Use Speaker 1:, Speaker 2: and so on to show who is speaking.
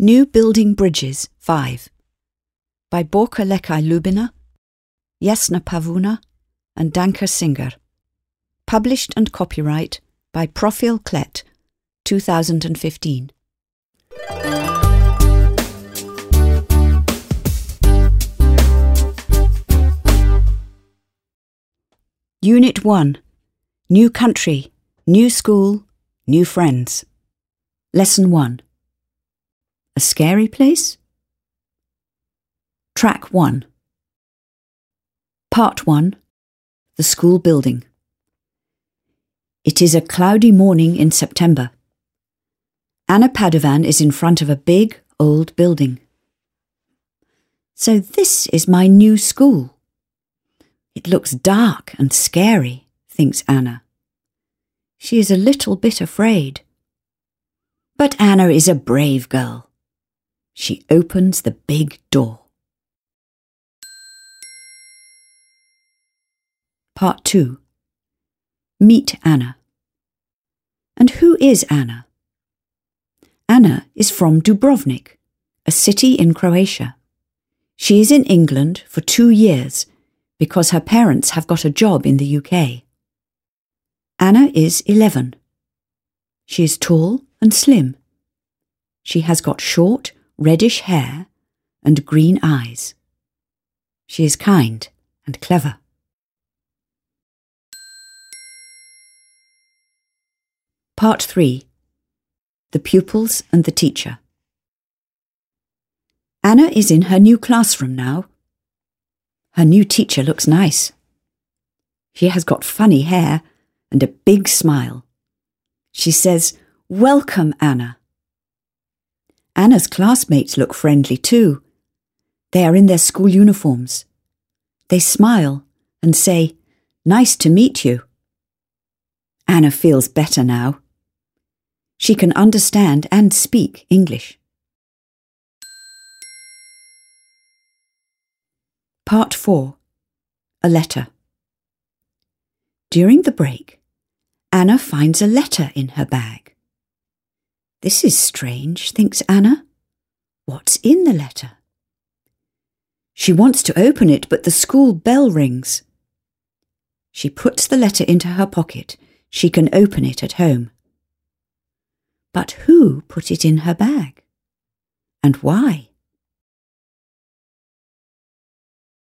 Speaker 1: New Building Bridges 5 by Borka Lekaj Lubina, Jasna Pavuna, and Danka Singer. Published and copyright by Profil Klett, 2015. Unit 1 New Country, New School, New Friends. Lesson 1 A Scary Place? Track 1 Part 1 The School Building. It is a cloudy morning in September. Anna Padovan is in front of a big, old building. So this is my new school. It looks dark and scary, thinks Anna. She is a little bit afraid. But Anna is a brave girl. She opens the big door. Part 2 Meet Anna. And who is Anna? Anna is from Dubrovnik, a city in Croatia. She is in England for two years because her parents have got a job in the UK. Anna is 11. She is tall and slim. She has got short, reddish hair and green eyes. She is kind and clever. Part 3 The Pupils and the Teacher. Anna is in her new classroom now. Her new teacher looks nice. She has got funny hair and a big smile. She says, Welcome, Anna. Anna's classmates look friendly too. They are in their school uniforms. They smile and say, Nice to meet you. Anna feels better now. She can understand and speak English. Part 4 A Letter During the break, Anna finds a letter in her bag. This is strange, thinks Anna. What's in the letter? She wants to open it, but the school bell rings. She puts the letter into her pocket. She can open it at home. But who put it in her bag? And why?